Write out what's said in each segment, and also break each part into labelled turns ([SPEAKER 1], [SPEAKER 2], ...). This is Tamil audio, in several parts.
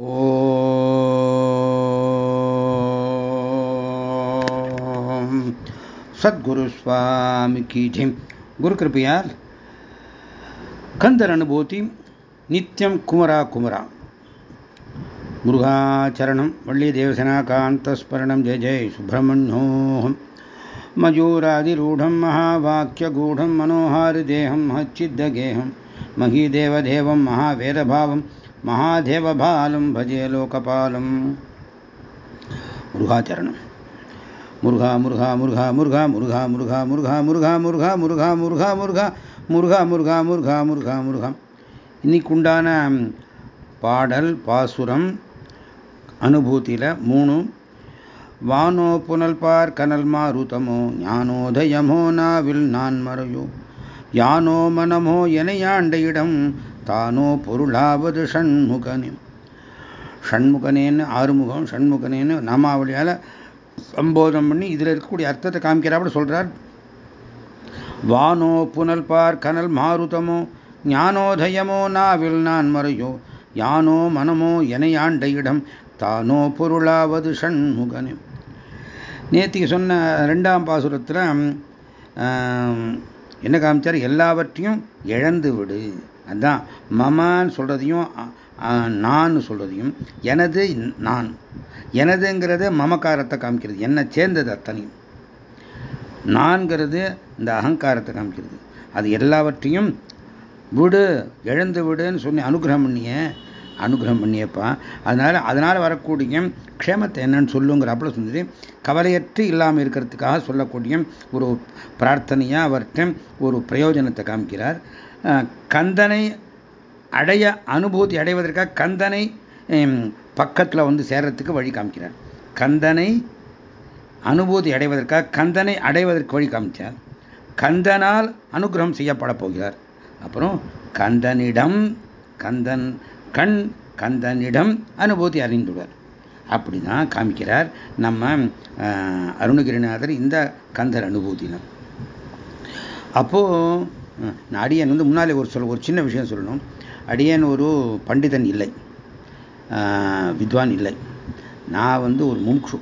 [SPEAKER 1] ओम सदगुरु स्वामी की जय। गुरु कृपयाल अनुभूति नित्यम कुमरा कुमरा। मृगाचरणं वल्लीदेवसेनाकान्तस्मरणं जय जय सुब्रह्मण्योऽहं मयूरादिरूढं महावाक्यगूढं हच्चिदेहम महीदेवेव महावेद भाव மகீதேவதேவம் மகாவேதபாவம் மகாதேவபாலம் பஜே லோகபாலம் முருகாச்சரணம் முருகா முருகா முருகா முருகா முருகா முருகா முருகா முருகா முருகா முருகா முருகா முருகா முருகா முருகா முருகா முருகா முருகா இன்னைக்கு உண்டான பாடல் பாசுரம் அனுபூதியில் மூணு வானோ புனல் பார் கனல் மாருதமோ ஞானோதயமோ நாவில் நான் மறையோ யானோ மனமோ எனையாண்ட இடம் தானோ பொருளாவது ஷண்முகனே ஷண்முகனேன்னு ஆறுமுகம் ஷண்முகனேன்னு நாமாவளியால் சம்போதம் பண்ணி இதில் இருக்கக்கூடிய அர்த்தத்தை காமிக்கிறாப்படி சொல்கிறார் வானோ புனல் பார் கனல் மாருதமோ ஞானோதயமோ நாவில் நான் மறையோ யானோ மனமோ எனையாண்ட இடம் தானோ பொருளாவது ஷண்முகனே நேத்திக்கு சொன்ன ரெண்டாம் பாசுரத்தில் என்ன காமிச்சார்? எல்லாவற்றையும் இழந்து விடு அதான் மமான்னு சொல்கிறதையும் நான் சொல்கிறதையும் எனது நான் எனதுங்கிறது மமக்காரத்தை காமிக்கிறது. என்னை சேர்ந்தது அத்தனையும். நான்கிறது இந்த அகங்காரத்தை காமிக்கிறது. அது எல்லாவற்றையும் விடு எழுந்து விடுன்னு சொல்லி அனுகிரகம் பண்ணிய அனுகிரகம் பண்ணியப்பா. அதனால் அதனால் வரக்கூடிய க்ஷேமத்தை என்னன்னு சொல்லுங்கிறாப்புல சொன்னது கவலையற்று இல்லாமல் இருக்கிறதுக்காக சொல்லக்கூடிய ஒரு பிரார்த்தனையாக அவர்கிட்ட ஒரு பிரயோஜனத்தை காமிக்கிறார். கந்தனை அடைய அனுபூதி அடைவதற்காக கந்தனை பக்கத்தில் வந்து சேர்றதுக்கு வழி காமிக்கிறார். கந்தனை அனுபூதி அடைவதற்காக கந்தனை அடைவதற்கு வழி காமிச்சார். கந்தனால் அனுகிரகம் செய்யப்பட போகிறார். அப்புறம் கந்தனிடம் கந்தன் கண் கந்தனிடம் அனுபூதி அறிந்துள்ளார். அப்படி தான் காமிக்கிறார் நம்ம அருணகிரிநாதர் இந்த கந்தர் அனுபூதினம். அப்போது அடியன் வந்து முன்னாலே ஒரு சொல்ல ஒரு சின்ன விஷயம் சொல்லணும். அடியன் ஒரு பண்டிதன் இல்லை. வித்வான் இல்லை. நான் வந்து ஒரு மும்ஷு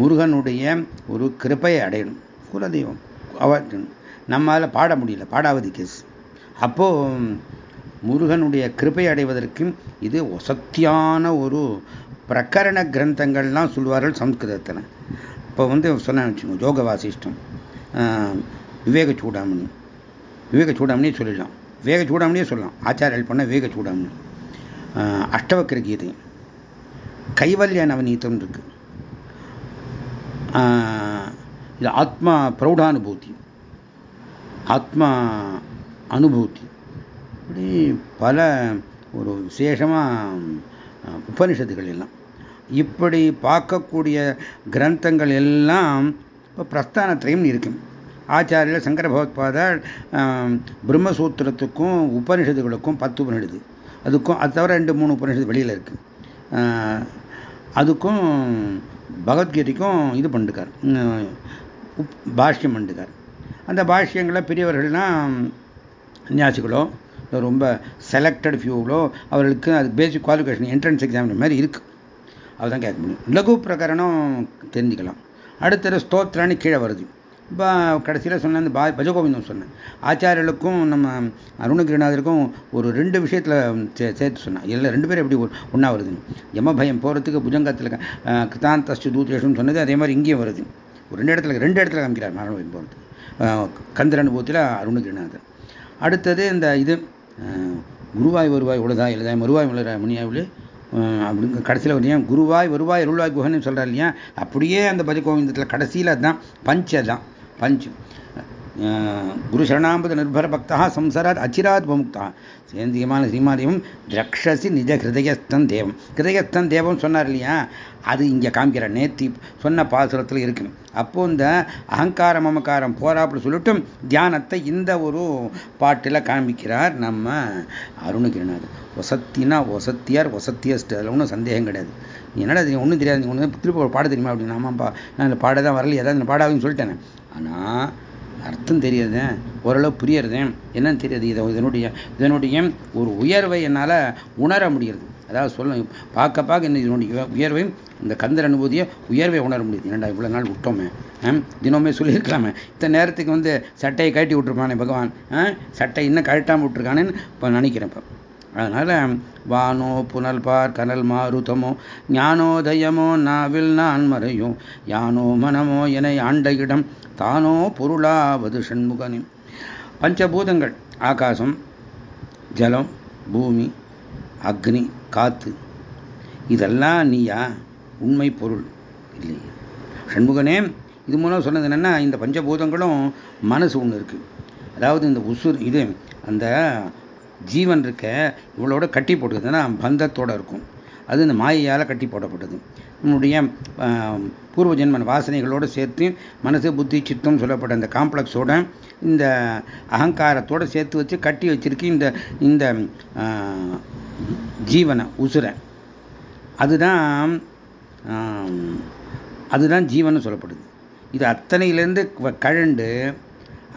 [SPEAKER 1] முருகனுடைய ஒரு கிருப்பையை அடையணும். குலதெய்வம் அவற்றணும் நம்மளால் பாட முடியல பாடாவதி கேஸ் அப்போது முருகனுடைய கிருப்பை அடைவதற்கும் இது வசத்தியான ஒரு பிரகரண கிரந்தங்கள்லாம் சொல்வார்கள் சம்ஸ்கிருதத்தில். இப்போ வந்து சொன்ன வச்சுக்கோங்க யோக வாசிஷ்டம் விவேக சூடாமணி. விவேக சூடாமணியே சொல்லிடலாம். விவேக சூடாமணியே சொல்லலாம். ஆச்சாரியல் பண்ண விவேக சூடாமணி. அஷ்டவக்கர கீதை. கைவல்ய நவநீதம் இருக்கு. இது ஆத்மா பிரௌடானுபூதி. ஆத்மா அனுபூதி. இப்படி பல ஒரு விசேஷமாக உபனிஷத்துகள் எல்லாம். இப்படி பார்க்கக்கூடிய கிரந்தங்கள் எல்லாம் இப்போ பிரஸ்தானத்திலையும் இருக்கும் ஆச்சாரியர் சங்கர பகவத்பாதர் பிரம்மசூத்திரத்துக்கும் உபனிஷத்துகளுக்கும் பத்து உபனிஷத்து. அதுக்கும் அது தவிர ரெண்டு மூணு உபனிஷத்து வெளியில் இருக்கு. அதுக்கும் பகவத்கீதைக்கும் இது பண்ணிருக்கார். பாஷ்யம் பண்ணிருக்கார். அந்த பாஷ்யங்களை பெரியவர்கள்னா நியாசிகளோ ரொம்ப செலக்டட் ஃபியூகளோ அவர்களுக்கு அது பேசிக் குவாலிஃபிகேஷன் என்ட்ரன்ஸ் எக்ஸாம் மாதிரி இருக்குது அதுதான் கேட்க முடியும். லகு பிரகரணம் தெரிஞ்சுக்கலாம். அடுத்தது ஸ்தோத்திரான்னு கீழே வருது. கடைசியில் சொன்ன அந்த பா பஜகோவிந்தம் சொன்னேன் ஆச்சாரியர்களுக்கும் நம்ம அருணகிரிநாதருக்கும் ஒரு ரெண்டு விஷயத்தில் சே சேர்த்து சொன்னேன் இல்லை ரெண்டு பேரும் எப்படி ஒன்றா வருது யம பயம் போகிறதுக்கு புஜங்கத்தில் கிருதாந்தஸ்து தூத்தேஷன் சொன்னது அதே மாதிரி இங்கேயும் வருது. ஒரு ரெண்டு இடத்துல ரெண்டு இடத்துல காமிக்கிறார் மரண பயம் போகிறதுக்கு கந்தர் அனுபவத்தில் அருணகிரிநாதர். அடுத்தது இந்த இது குருவாய் வருவாய் உலதா எழுதாய் மறுவாய் மலராய் முனியாவில் அப்படிங்க கடைசியில் வரையும் குருவாய் வருவாய் அருள்வாய் குஹன்னு சொல்கிறார் இல்லையா? அப்படியே அந்த பஜ கோவிந்தத்தில் கடைசியில் அதுதான் பஞ்ச தான் பஞ்சு. குரு சரணாம்பத நிர்பர பக்தா சம்சாராத் அச்சிராத் முக்தா சேந்தியமான ஸ்ரீமாதேவம் ரக்ஷசி நிஜ ஹிருதயஸ்தன் தேவம். ஹிருதயஸ்தன் தேவம் சொன்னார் இல்லையா? அது இங்கே காமிக்கிறார் நேத்தி சொன்ன பாசுரத்தில் இருக்கு அப்போ இந்த அகங்காரம் மமக்காரம் போராப்படி சொல்லிட்டும் தியானத்தை இந்த ஒரு பாட்டில் காமிக்கிறார் நம்ம அருணகிரிநாதர். ஒசத்தினா வசத்தியார் ஒசத்தியஸ்ட் அதில் ஒன்றும் சந்தேகம் கிடையாது. என்னடா அது ஒன்றும் தெரியாது. ஒன்று திருப்பி பாட தெரியுமா அப்படின்னு ஆமாப்பா நான் இந்த பாட தான் வரலையே ஏதாவது பாடாதுன்னு சொல்லிட்டேன். ஆனால் அர்த்தம் தெரியுது. ஓரளவு புரியறது. என்னன்னு தெரியுது. இதை இதனுடைய இதனுடைய ஒரு உயர்வை என்னால் உணர முடியுது அதாவது சொல்ல பார்க்க பார்க்க என்ன இதனுடைய உயர்வை இந்த கந்தர் அனுபூதியை உயர்வை உணர முடியுது. என்னடா இவ்வளோ நாள் விட்டோமே. தினமே சொல்லியிருக்கலாமே. இத்தனை நேரத்துக்கு வந்து சட்டையை கழட்டி விட்டுருப்பானே பகவான். சட்டை இன்னும் கழட்டாமல் விட்டுருக்கானேன்னு இப்போ நினைக்கிறேன் இப்போ. அதனால் வானோ புனல் பார் கனல் மாருதமோ ஞானோதயமோ நாவில் நான் மறையும். யானோ மனமோ என ஆண்ட இடம் தானோ பொருளாவது ஷண்முகனே பஞ்சபூதங்கள் ஆகாசம் ஜலம் பூமி அக்னி காத்து. இதெல்லாம் நீயா? உண்மை பொருள். இல்லையே. ஷண்முகனே இது மூலம் சொன்னது என்னென்னா இந்த பஞ்சபூதங்களும் மனசு ஒன்று இருக்குது அதாவது இந்த உசுர் இது அந்த ஜீவன் இருக்க இவளோட கட்டி போட்டுக்குதுன்னா பந்தத்தோடு இருக்கும். அது இந்த மாயையால் கட்டி போடப்பட்டது. நம்முடைய பூர்வ ஜென்மன் வாசனைகளோடு சேர்த்து மனசு புத்தி சித்தம் சொல்லப்பட்ட இந்த காம்ப்ளெக்ஸோட இந்த அகங்காரத்தோடு சேர்த்து வச்சு கட்டி வச்சிருக்கு இந்த இந்த ஜீவனை உசுரை. அதுதான் அதுதான் ஜீவன் சொல்லப்படுது. இது அத்தனையிலேருந்து கழண்டு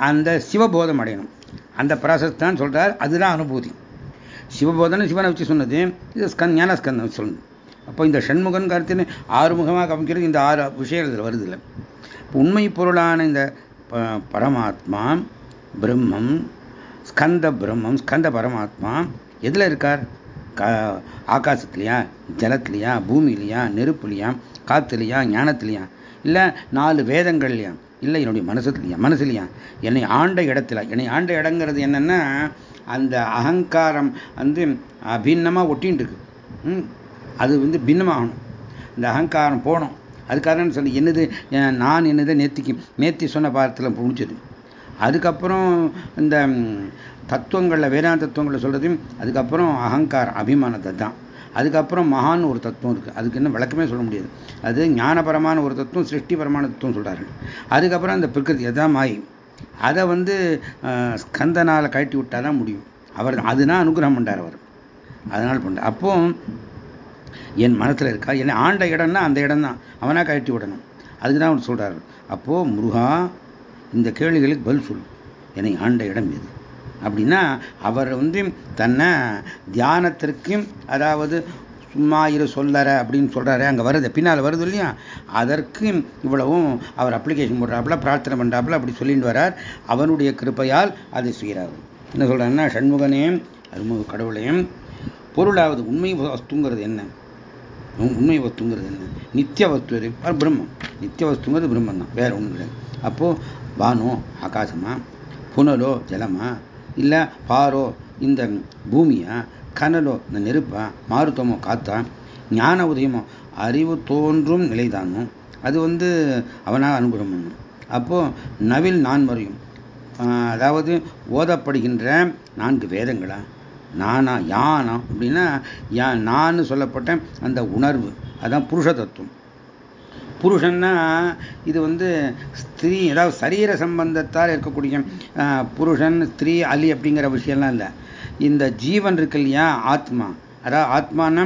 [SPEAKER 1] அந்த சிவபோதம் அடையணும். அந்த ப்ராசஸ் தான் சொல்கிறார் அதுதான் அனுபூதி. சிவபோதனை சிவனை வச்சு சொன்னது இது ஸ்கன் ஞானஸ்கந்தம் சொல்லணும் அப்போ இந்த ஷண்முகன் கருத்துன்னு ஆறுமுகமாக கமிக்கிறது இந்த ஆறு விஷயங்கள் வருது இல்லை உண்மை பொருளான இந்த பரமாத்மா பிரம்மம் ஸ்கந்த பிரம்மம் ஸ்கந்த பரமாத்மா எதில் இருக்கார்? ஆகாசத்துலையா ஜலத்துலையா பூமியிலையா நெருப்புலையா காத்துலையா ஞானத்துலையா இல்லை நாலு வேதங்கள்லையா? இல்லை என்னுடைய மனசுலையா மனசுலையா என்னை ஆண்ட இடத்துல என்னை ஆண்ட இடங்கிறது என்னென்னா அந்த அகங்காரம் வந்து பின்னமாக ஒட்டின்னு இருக்கு அது வந்து பின்னமாகணும். இந்த அகங்காரம் போகணும். அதுக்காக சொல்லி என்னது நான் என்னதை நேத்திக்கு நேத்தி சொன்ன பாரத்தில் முடிச்சது அதுக்கப்புறம் இந்த தத்துவங்களில் வேதாந்த தத்துவங்களில் சொல்கிறது அதுக்கப்புறம் அகங்காரம் அபிமானத்தை தான். அதுக்கப்புறம் மகான் ஒரு தத்துவம் இருக்குது அதுக்கு என்ன விளக்கமே சொல்ல முடியாது. அது ஞானபரமான ஒரு தத்துவம் சிருஷ்டிபரமான தத்துவம் சொல்கிறார்கள் அதுக்கப்புறம் அந்த பிரகிருதி எதாம் மாய் அதை வந்து ஸ்கந்தனால் கழட்டி விட்டால் தான் முடியும். அவர் அதுதான் அனுகிரகம் பண்ணார் அவர். அதனால் பண்ணார் அப்போ என் மனத்தில் இருக்கா? என்னை ஆண்ட இடம்னா அந்த இடம் தான் அவனாக கழட்டி விடணும். அதுக்கு தான் அவர் சொல்கிறார் அப்போது முருகா இந்த கேள்விகளுக்கு பதில் சொல்லு. என்னை ஆண்ட இடம் எது? அப்படின்னா அவர் வந்து தன்னை தியானத்திற்கும் அதாவது சும்மா இரு சொல்லற அப்படின்னு சொல்கிறாரு அங்கே வருது. பின்னால் வருது இல்லையா? அதற்கு இவ்வளவும் அவர் அப்ளிகேஷன் போடுறாப்புல பிரார்த்தனை பண்ணுறாப்புல அப்படி சொல்லிட்டு வரார் அவனுடைய கிருப்பையால் அதை செய்கிறார். என்ன சொல்கிறாருன்னா ஷண்முகனே அருமுக கடவுளையும் பொருளாவது உண்மை வஸ்துங்கிறது என்ன? உண்மை வஸ்துங்கிறது என்ன? நித்திய வஸ்து எது? பிரம்மம். நித்திய வஸ்துங்கிறது பிரம்மம் தான் வேற ஒன்றும் கிடையாது அப்போது வானோ ஆகாசமா? புனலோ ஜலமா? இல்லை பாரோ இந்த பூமியா கனலோ இந்த நெருப்பா மாருத்தமோ காத்தா ஞான உதயமோ அறிவு தோன்றும் நிலைதானும் அது வந்து அவனாக அனுகிரகம் பண்ணும். அப்போது நவில் நான் மறையும். அதாவது ஓதப்படுகின்ற நான்கு வேதங்களா? நானா யானா அப்படின்னா யா நான் சொல்லப்பட்ட அந்த உணர்வு. அதான் புருஷ தத்துவம். புருஷன்னா இது வந்து ஸ்திரீ அதாவது சரீர சம்பந்தத்தால் இருக்கக்கூடிய புருஷன் ஸ்திரீ அலி அப்படிங்கிற விஷயம்லாம் இல்லை. இந்த ஜீவன் இருக்கு இல்லையா ஆத்மா. அதாவது ஆத்மான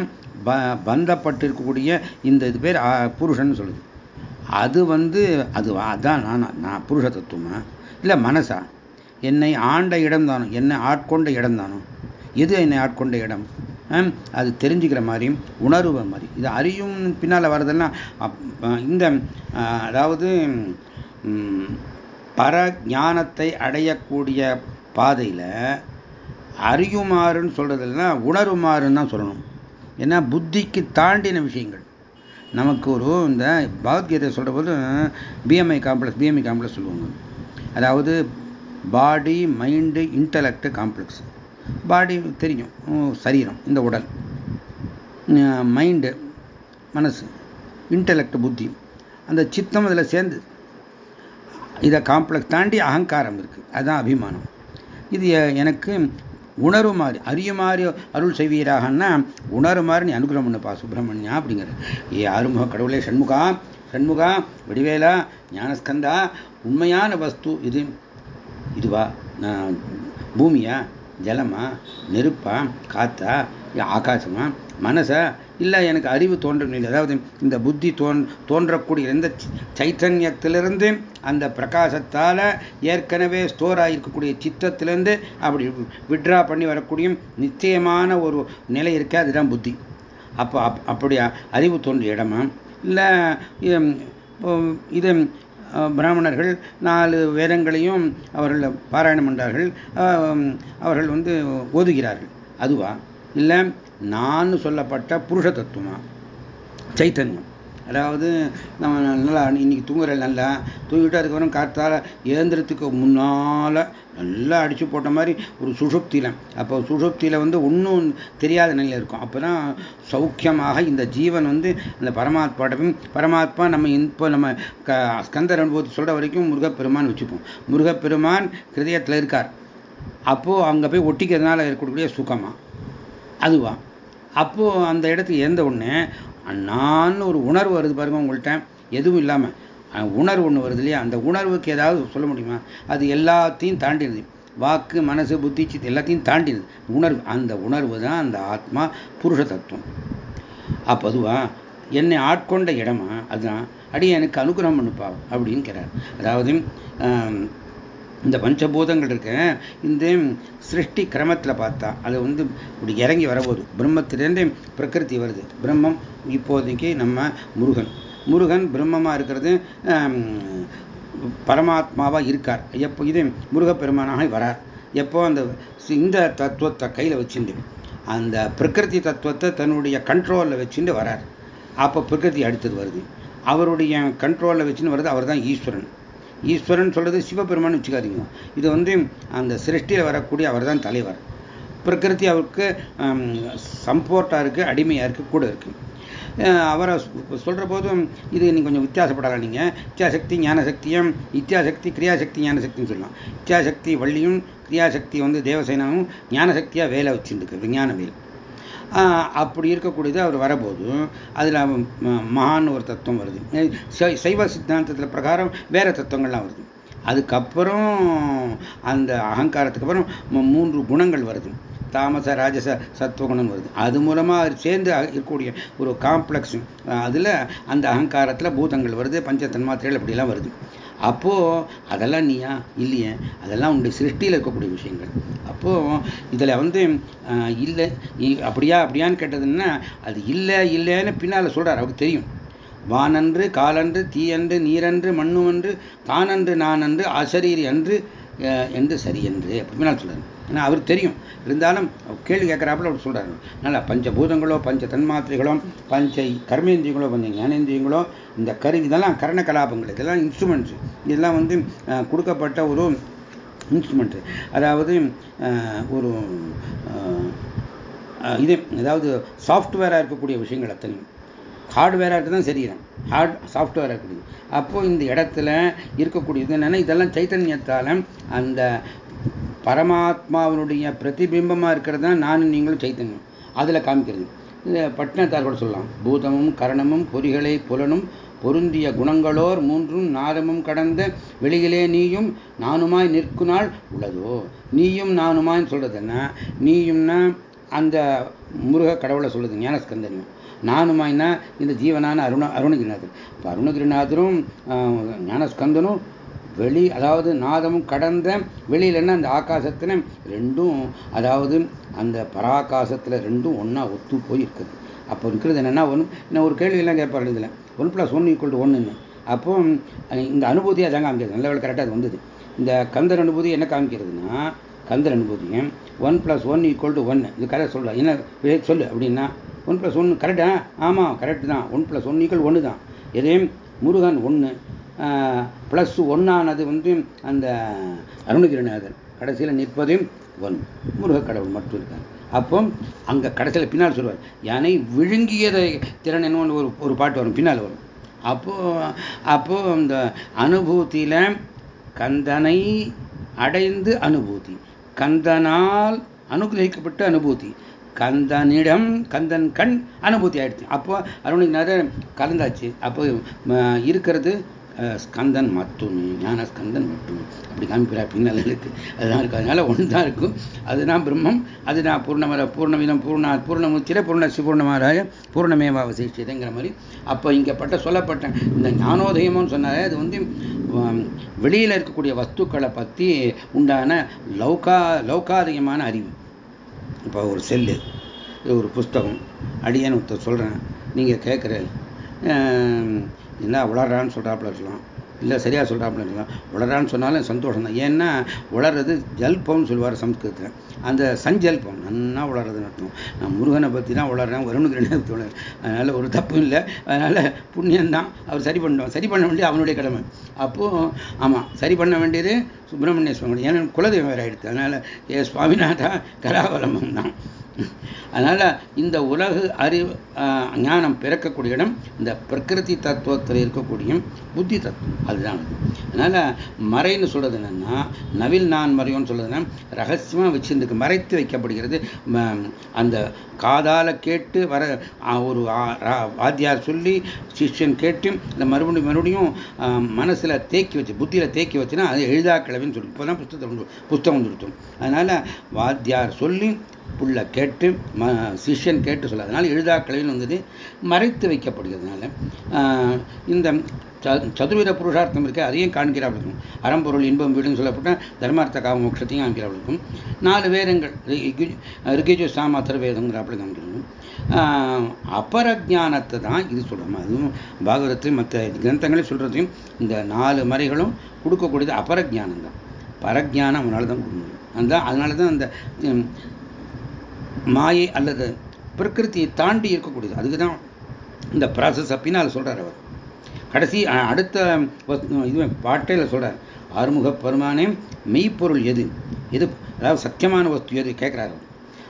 [SPEAKER 1] பந்தப்பட்டு இருக்கக்கூடிய இந்த இது பேர் புருஷன் சொல்லுது. அது வந்து அது அதான் நான் நான் புருஷ தத்துவமா? இல்லை மனசா? என்னை ஆண்ட இடம் தானோ? என்னை ஆட்கொண்ட இடம் தானும் எது என்னை ஆட்கொண்ட இடம்? அது தெரிஞ்சுக்கிற மாதிரி உணர்வு மாதிரி. இது அறியும் பின்னால் வர்றதெல்லாம் இந்த அதாவது பர ஞானத்தை அடையக்கூடிய பாதையில் அறியுமாறுன்னு சொல்கிறதுனா உணருமாறுன்னு தான் சொல்லணும். ஏன்னா புத்திக்கு தாண்டின விஷயங்கள். நமக்கு ஒரு இந்த பகவத்கீதை சொல்கிற போது பிஎம்ஐ காம்ப்ளெக்ஸ் பிஎம்ஐ காம்ப்ளெக்ஸ் சொல்லுவாங்க. அதாவது body mind intellect complex body தெரியும். சரீரம் இந்த உடல். மைண்டு மனசு இன்டலெக்ட் புத்தி. அந்த சித்தம் அதில் சேர்ந்து. இதை காம்ப்ளெக்ஸ் தாண்டி அகங்காரம் இருக்குது அதுதான் அபிமானம். இது எனக்கு உணருமாறு அறியுமாறு அருள் செய்வீராகன்னா உணருமாறு நீ அனுகிரகம் பண்ணுப்பா சுப்பிரமணியா அப்படிங்கிற. ஏ ஆறுமுக கடவுளே சண்முகா சண்முகா வடிவேலா ஞானஸ்கந்தா உண்மையான வஸ்து இது. இதுவா? பூமியா? ஜலமா நெருப்பா காத்தா ஆகாசமா மனசா? இல்லை எனக்கு அறிவு தோன்றும் இல்லை அதாவது இந்த புத்தி தோன் தோன்றக்கூடிய இந்த சைத்தன்யத்திலிருந்து அந்த பிரகாசத்தால் ஏற்கனவே ஸ்டோர் ஆகிருக்கக்கூடிய சித்தத்திலேருந்து அப்படி விட்ரா பண்ணி வரக்கூடிய நிச்சயமான ஒரு நிலை இருக்கே அதுதான் புத்தி. அப்போ அப் அப்படி அறிவு தோன்றிய இடமா? இல்லை இது பிராமணர்கள் நாலு வேதங்களையும் அவர்கள் பாராயணம் பண்ணார்கள் அவர்கள் வந்து ஓதுகிறார்கள். அதுவா? இல்லை நான் சொல்லப்பட்ட புருஷ தத்துவமா? சைத்தன்யம். அதாவது நம்ம நல்லா இன்னைக்கு தூங்குற நல்லா தூங்கிட்டு அதுக்கப்புறம் காற்றால் ஏந்திரத்துக்கு முன்னால் நல்லா அடித்து போட்ட மாதிரி ஒரு சுஷுப்தியில் அப்போ சுஷுப்தியில் வந்து ஒன்றும் தெரியாத நிலையில் இருக்கும். அப்போ தான் சௌக்கியமாக இந்த ஜீவன் வந்து அந்த பரமாத்மாட்டையும் பரமாத்மா நம்ம இப்போ நம்ம க ஸ்கந்தர் அனுபவத்தை சொல்கிற வரைக்கும் முருகப்பெருமான் வச்சுப்போம். முருகப்பெருமான் ஹிருதயத்தில் இருக்கார். அப்போது அங்கே போய் ஒட்டிக்கிறதுனால இருக்கக்கூடிய சுகமாக அதுவா? அப்போது அந்த இடத்துக்கு எந்த ஒன்று நான் ஒரு உணர்வு வருது பாருங்க உங்கள்கிட்ட எதுவும் இல்லாமல் உணர்வு ஒன்று வருது இல்லையா? அந்த உணர்வுக்கு ஏதாவது சொல்ல முடியுமா? அது எல்லாத்தையும் தாண்டிடுது. வாக்கு மனசு புத்தி சித்து எல்லாத்தையும் தாண்டிடுது. உணர்வு அந்த உணர்வு தான் அந்த ஆத்மா புருஷ தத்துவம். அப்போ அதுவா? என்னை ஆட்கொண்ட இடமா? அதுதான். அடி எனக்கு அனுகிரகம் பண்ணுப்பா அப்படின்னு கேட்கிறார் அதாவது இந்த பஞ்சபூதங்கள் இருக்க இந்த சிருஷ்டி கிரமத்தில் பார்த்தா அது வந்து இப்படி இறங்கி வரபோது பிரம்மத்திலேருந்து பிரகிருதி வருது. பிரம்மம் இப்போதைக்கு நம்ம முருகன். முருகன் பிரம்மமாக இருக்கிறது பரமாத்மாவாக இருக்கார். எப்போ இது முருகப்பெருமானாக வரார். எப்போ அந்த இந்த தத்துவத்தை கையில் வச்சுட்டு அந்த பிரகிருதி தத்துவத்தை தன்னுடைய கண்ட்ரோலில் வச்சுட்டு வரார். அப்போ பிரகிருதி அடுத்தது வருது. அவருடைய கண்ட்ரோலில் வச்சுன்னு வருது அவர் தான் ஈஸ்வரன். ஈஸ்வரன் சொல்றது சிவபெருமான் வச்சுக்காதீங்க. இது வந்து அந்த சிருஷ்டியில் வரக்கூடிய அவர் தான் தலைவர். பிரகிருதி அவருக்கு சம்போர்ட்டாக இருக்குது அடிமையாக இருக்குது கூட இருக்குது அவரை சொல்கிற போதும் இது நீங்கள் கொஞ்சம் வித்தியாசப்படலாம் நீங்கள் இத்தியாசக்தி ஞானசக்தியும் இத்தியாசக்தி கிரியாசக்தி ஞானசக்தின்னு சொல்லலாம். இத்தியாசக்தி வள்ளியும் கிரியாசக்தி வந்து தேவசேனாவும் ஞானசக்தியாக வேலை வச்சுருந்துருக்கு விஞ்ஞான வேல் அப்படி இருக்கக்கூடியது அவர் வரபோது அதில் மகான் ஒரு தத்துவம் வருது. சைவ சித்தாந்தத்தில் பிரகாரம் வேற தத்துவங்கள்லாம் வருது. அதுக்கப்புறம் அந்த அகங்காரத்துக்கு அப்புறம் மூன்று குணங்கள் வருது. தாமச ராஜச சத்துவகுணம் வருது. அது மூலமாக சேர்ந்து இருக்கக்கூடிய ஒரு காம்ப்ளெக்ஸ் அதில் அந்த அகங்காரத்தில் பூதங்கள் வருது பஞ்ச தன்மாத்திரைகள் அப்படிலாம் வருது. அப்போது அதெல்லாம் நீயா? இல்லையே. அதெல்லாம் உன்னுடைய சிருஷ்டியில் இருக்கக்கூடிய விஷயங்கள். அப்போது இதில் வந்து இல்லை. அப்படியா அப்படியான்னு கேட்டதுன்னா அது இல்லை இல்லைன்னு பின்னால் சொல்கிறார் அவருக்கு தெரியும். வானன்று காலன்று தீயன்று நீரன்று மண்ணுமன்று தானன்று நானன்று அசரீரி அன்று என்று சரியென்று அப்படின்னு நான் சொல்கிறார் ஏன்னா அவர் தெரியும். இருந்தாலும் கேள்வி கேட்குறாப்புல அவர் சொல்கிறாரு நல்லா பஞ்சபூதங்களோ பஞ்ச தன்மாத்திரைகளோ பஞ்ச கர்மேந்திரியங்களோ பஞ்ச ஞானேந்திரியங்களோ இந்த கரு இதெல்லாம் கரண கலாபங்கள் இதெல்லாம் இன்ஸ்ட்ருமெண்ட்ஸ் இதெல்லாம் வந்து கொடுக்கப்பட்ட ஒரு இன்ஸ்ட்ருமெண்ட்டு அதாவது ஒரு இது அதாவது சாஃப்ட்வேராக இருக்கக்கூடிய விஷயங்கள் அத்தனையும். ஹார்ட்வேராக தான் சரீரம் ஹார்ட் சாஃப்ட்வேராக இருக்குது. அப்போது இந்த இடத்துல இருக்கக்கூடியது என்னென்னா இதெல்லாம் சைத்தன்யத்தால் அந்த பரமாத்மாவினுடைய பிரதிபிம்பமாக இருக்கிறது தான் நானும் நீங்களும் சைத்தன்யம். அதில் காமிக்கிறது. பட்டினத்தார் கூட சொல்லலாம். பூதமும் கரணமும் பொறிகளை புலனும் பொருந்திய குணங்களோர் மூன்றும் நாதமும் கடந்த வெளியிலே நீயும் நானுமாய் நிற்குனால் உள்ளதோ நீயும் நானுமாய்னு சொல்றது என்ன நீயும்னா அந்த முருக கடவுளை சொல்லுது ஞானஸ்கந்தனியம் நானுமாய்னா இந்த ஜீவனான அருண அருணகிரிநாதர். இப்போ அருணகிரிநாதரும் ஞானஸ்கந்தனும் வெளி அதாவது நாதமும் கடந்த வெளியிலன்னா அந்த ஆகாசத்தில் ரெண்டும் அதாவது அந்த பராகாசத்தில் ரெண்டும் ஒன்றா ஒத்து போய் இருக்குது அப்போ இருக்கிறது என்னென்னா ஒன்று நான் ஒரு கேள்வியெல்லாம் கேட்பாரு இதில். One plus one equal to ஒன்றுன்னு அப்போ இந்த அனுபூதியாக தான் காமிக்கிறது. நல்ல கரெக்டாக அது வந்தது. இந்த கந்தர் அனுபூதி என்ன காமிக்கிறதுனா Kandar அனுபூதியும் one plus one equal to ஒன்று இது கதை சொல்ல என்ன சொல்லு அப்படின்னா ஒன் ப்ளஸ் ஒன்று கரெக்டா ஆமாம் கரெக்ட் தான். ஒன் ப்ளஸ் ஒன் ஈக்குவல் ஒன்று தான். எதையும் முருகன் ஒன்று ப்ளஸ் ஒன்னானது வந்து அந்த அருணகிரிநாதன் கடைசியில் நிற்பதையும் ஒன். முருகக் கடவுள் மட்டும் இருக்காங்க அப்போ அங்கே கடைசியில் பின்னால் சொல்லுவார் யானை விழுங்கியதை திறன் என்ன ஒரு ஒரு பாட்டு வரும் பின்னால் வரும். அப்போ அப்போ அந்த அனுபூதியில் கந்தனை அடைந்து அனுபூதி. கந்தனால் அனுகிரகிக்கப்பட்ட அனுபூதி. கந்தனிடம் கந்தன் கண் அனுபூதி ஆயிடுச்சு. அப்போ அருணகிரிநாதர் கலந்தாச்சு. அப்போ இருக்கிறது ஸ்கந்தன் மட்டும். ஞான ஸ்கந்தன் மட்டும். அப்படி காமிக்கிறார். பின்னால் இருக்கு. அதுதான் இருக்கும் அதனால ஒன்று தான் இருக்கும். அதுதான் பிரம்மம். அதுதான் பூர்ணமர பூர்ணமிதம் பூர்ணா பூர்ணமுச்சிர பூர்ண பூர்ணமாராய பூர்ணமேவா வசிஷ்டிதங்கிற மாதிரி. அப்போ இங்கே பட்ட சொல்லப்பட்ட இந்த ஞானோதயம்னு சொன்னாலே அது வந்து வெளியில் இருக்கக்கூடிய வஸ்துக்களை பற்றி உண்டான லௌகா லௌகாதயமான அறிவு. இப்போ ஒரு செல்லு இது ஒரு புஸ்தகம். அடியேன்னு ஒருத்தர் சொல்கிறேன் நீங்கள் கேட்குற என்ன உளறான்னு சொல்கிறாப்புல இருக்கலாம். இல்லை சரியாக சொல்கிறாப்புல இருக்கலாம். உளறான்னு சொன்னாலும் சந்தோஷம் தான். ஏன்னா உளறது ஜல்பம்னு சொல்லுவார் சம்ஸ்கிருதத்தில். அந்த சஞ்சல்பம் நன்னா உளறதுன்னு அர்த்தம். நான் முருகனை பற்றி தான் உளறேன் வருணுக்கு ரெண்டு அதனால் ஒரு தப்பும் இல்லை. அதனால் புண்ணியந்தான் அவர் சரி பண்ணுவோம் சரி பண்ண வேண்டியது அவனுடைய கடமை. அப்போது ஆமாம் சரி பண்ண வேண்டியது சுப்பிரமணிய சுவாமி ஏன்னா குலதெய்வம் வேறு ஆயிடுது அதனால் ஏ சுவாமிநாதா கலாவலம்பம் தான். அதனால் இந்த உலகு அறிவு ஞானம் பிறக்கக்கூடிய இடம் இந்த பிரகிருதி தத்துவத்தில் இருக்கக்கூடிய புத்தி தத்துவம். அதுதான் அதனால் மறைன்னு சொல்கிறது என்னென்னா நவில் நான் மறையோன்னு சொல்றதுன்னா ரகசியமாக வச்சிருந்துக்கு மறைத்து வைக்கப்படுகிறது. அந்த காதால் கேட்டு வர ஒரு வாத்தியார் சொல்லி சிஷ்யன் கேட்டு இந்த மறுபடியும் மறுபடியும் மனசில் தேக்கி வச்சு புத்தியில் தேக்கி வச்சுன்னா அது எழுதா கிழவின்னு சொல்லி இப்போ தான் புஸ்தகம் புஸ்தகம் வந்துருத்தோம் அதனால் வாத்தியார் சொல்லி புள்ள கேட்டு ம சிஷ்யன் கேட்டு சொல்ல அதனால் எழுதா கலையில் வந்தது மறைத்து வைக்கப்படுகிறதுனால இந்த சதுர்வித புருஷார்த்தம் இருக்கு அதையும் காண்கிறார்களுக்கும் அறம்பொருள் இன்பம் வீடுன்னு சொல்லப்பட்ட தர்மார்த்த காம மோட்சத்தையும் காண்கிறார்களுக்கும் நாலு வேதங்கள் ரிகிஜு சாமாத்திர வேதங்கிறாப்புல காண்கிறோம் அபரஜானத்தை தான் இது சொல்கிறோம் அதுவும் பாகவதத்தையும் மற்ற கிரந்தங்களையும் சொல்கிறதையும் இந்த நாலு மறைகளும் கொடுக்கக்கூடியது அபரஜானம் தான் பரஜானம் அவனால தான் கொடுக்க முடியும் அந்த அதனால தான் அந்த மாயை அல்லது பிரகிருத்தியை தாண்டி இருக்கக்கூடியது. அதுக்கு தான் இந்த ப்ராசஸ் அப்படின்னு அதை சொல்கிறார் அவர். கடைசி அடுத்த இது பாட்டையில் சொல்கிறார் ஆறுமுக பெருமானே மெய்ப்பொருள் எது? எது அதாவது சத்தியமான வஸ்து எது? கேட்குறாரு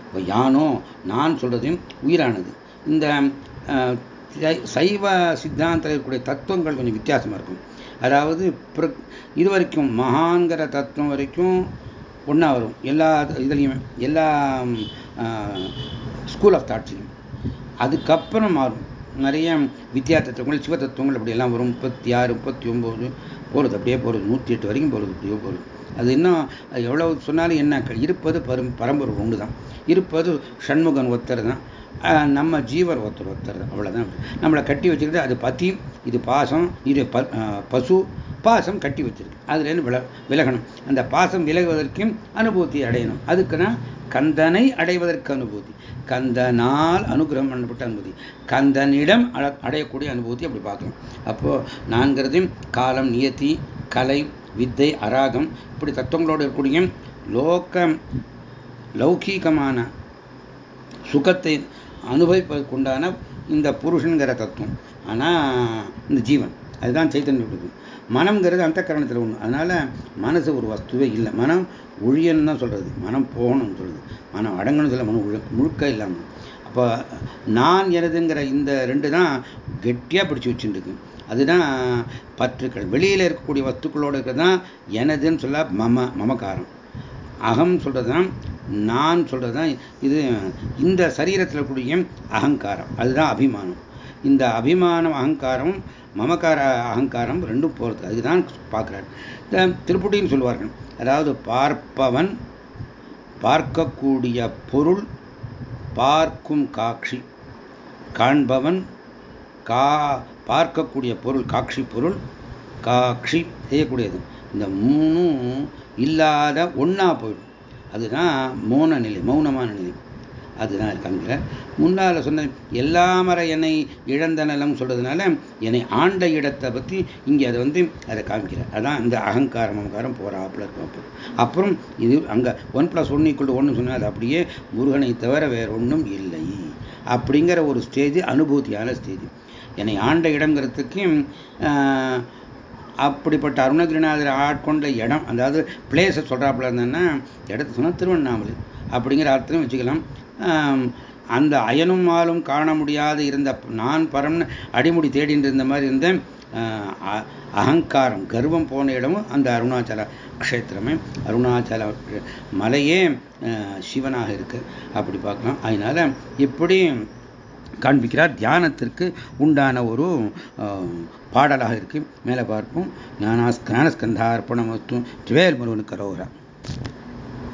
[SPEAKER 1] இப்போ யானோ நான் சொல்கிறதையும் உயிரானது. இந்த சைவ சித்தாந்தத்தில் இருக்கக்கூடிய தத்துவங்கள் கொஞ்சம் வித்தியாசமாக இருக்கும். அதாவது இது வரைக்கும் மகாங்கிற தத்துவம் வரைக்கும் ஒன்றா வரும். எல்லா இதுலேயுமே எல்லா ஸ்கூல் ஆஃப் தாட்ஸ்லையும் அதுக்கப்புறம் மாறும். நிறைய வித்யா தத்துவங்கள் சிவ தத்துவங்கள் அப்படியெல்லாம் வரும். முப்பத்தி ஆறு முப்பத்தி ஒம்பது போகிறது அப்படியே போகிறது நூற்றி எட்டு வரைக்கும் போகிறது அப்படியே போகிறது அது இன்னும் எவ்வளோ சொன்னாலும் என்ன இருப்பது பரம் பரம்பொருள் ஒன்று தான் இருப்பது ஷண்முகன் ஒத்தர் தான் நம்ம ஜீவர் ஒருத்தர் ஒருத்தர் தான் அவ்வளோதான் நம்மளை கட்டி வச்சுக்கிட்டு அது பத்தி இது பாசம் இது பசு பாசம் கட்டி வச்சிருக்கு. அதுலேருந்து வில விலகணும். அந்த பாசம் விலகுவதற்கும் அனுபூதி அடையணும். அதுக்குன்னா கந்தனை அடைவதற்கு அனுபூதி. கந்தனால் அனுகிரகம் பண்ணப்பட்ட அனுபூதி. கந்தனிடம் அடையக்கூடிய அனுபூதி அப்படி பார்க்கலாம் அப்போது நான்கிறதையும் காலம் நியத்தி கலை வித்தை அராகம் இப்படி தத்துவங்களோடு இருக்கக்கூடிய லோக லௌகீகமான சுகத்தை அனுபவிப்பதற்குண்டான இந்த புருஷனுங்கிற தத்துவம். ஆனால் இந்த ஜீவன் அதுதான் சைத்தன்யம் கொடுக்குது. மனம்ங்கிறது அந்த கரணத்தில் ஒன்று அதனால் மனசு ஒரு வஸ்துவே இல்லை. மனம் ஒழியன்னு தான் சொல்கிறது மனம் போகணும்னு சொல்கிறது மனம் அடங்கணும் சொல்ல மனம் முழுக்க இல்லாமல் அப்போ நான் எனதுங்கிற இந்த ரெண்டு தான் கெட்டியாக பிடிச்சி வச்சுருக்கு அதுதான் பற்றுக்கள். வெளியில் இருக்கக்கூடிய வஸ்துக்களோடு இருக்கிறது தான் எனதுன்னு சொல்ல மம மமக்காரம். அகம் சொல்கிறது தான் நான் சொல்கிறது தான் இது இந்த சரீரத்தில் கூடிய அகங்காரம். அதுதான் அபிமானம். இந்த அபிமானம் அகங்காரம் மமக்கார அகங்காரம் ரெண்டும் போகிறது அதுதான் பார்க்குறாரு. திருப்புட்டின்னு சொல்லுவார்கள். அதாவது பார்ப்பவன் பார்க்கக்கூடிய பொருள் பார்க்கும் காட்சி. காண்பவன் கா பார்க்கக்கூடிய பொருள் காட்சி பொருள் காட்சி செய்யக்கூடியது. இந்த மூணும் இல்லாத ஒன்றா போயிடும். அதுதான் மௌன நிலை மௌனமான நிலை. அதுதான் காமிக்கிறார் முன்னால் சொன்ன எல்லாமர என்னை இழந்த நலம் சொல்கிறதுனால என்னை ஆண்ட இடத்தை பற்றி இங்கே அதை வந்து அதை காமிக்கிறார். அதான் இந்த அகங்காரம் அகங்காரம் போகிறாப்புல இருக்கும் அப்புறம் இது அங்கே ஒன் ப்ளஸ் ஒன் ஈக்குவல் ஒன்று சொன்னால் அது அப்படியே முருகனை தவிர வேற ஒன்றும் இல்லை. அப்படிங்கிற ஒரு ஸ்டேஜ் அனுபூதியான ஸ்டேஜ் என்னை ஆண்ட இடங்கிறதுக்கு அப்படிப்பட்ட அருணகிரிநாதர் ஆட்கொண்ட இடம் அதாவது பிளேஸை சொல்கிறாப்புல இருந்தேன்னா இடத்த சொன்னால் திருவண்ணாமலை அப்படிங்கிற அர்த்தம் வச்சுக்கலாம். அந்த அயனும் ஆளும் காண முடியாது இருந்த நான் பரம்னு அடிமுடி தேடிட்டு இருந்த மாதிரி இருந்த அகங்காரம் கர்வம் போன இடமும் அந்த அருணாச்சல க்ஷேத்திரமே. அருணாச்சல மலையே சிவனாக இருக்கு. அப்படி பார்க்கலாம். அதனால இப்படி காண்பிக்கிறார். தியானத்திற்கு உண்டான ஒரு பாடலாக இருக்கு. மேலே பார்ப்போம். ஞானஸ்கந்தார்ப்பணம் வஸ்து ஜுவேல் முருகனுக்கு ரோகரா